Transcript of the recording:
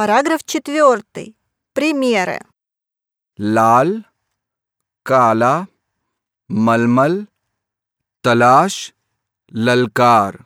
Параграф 4. Примеры. लाल काला मलमल तलाश ललकार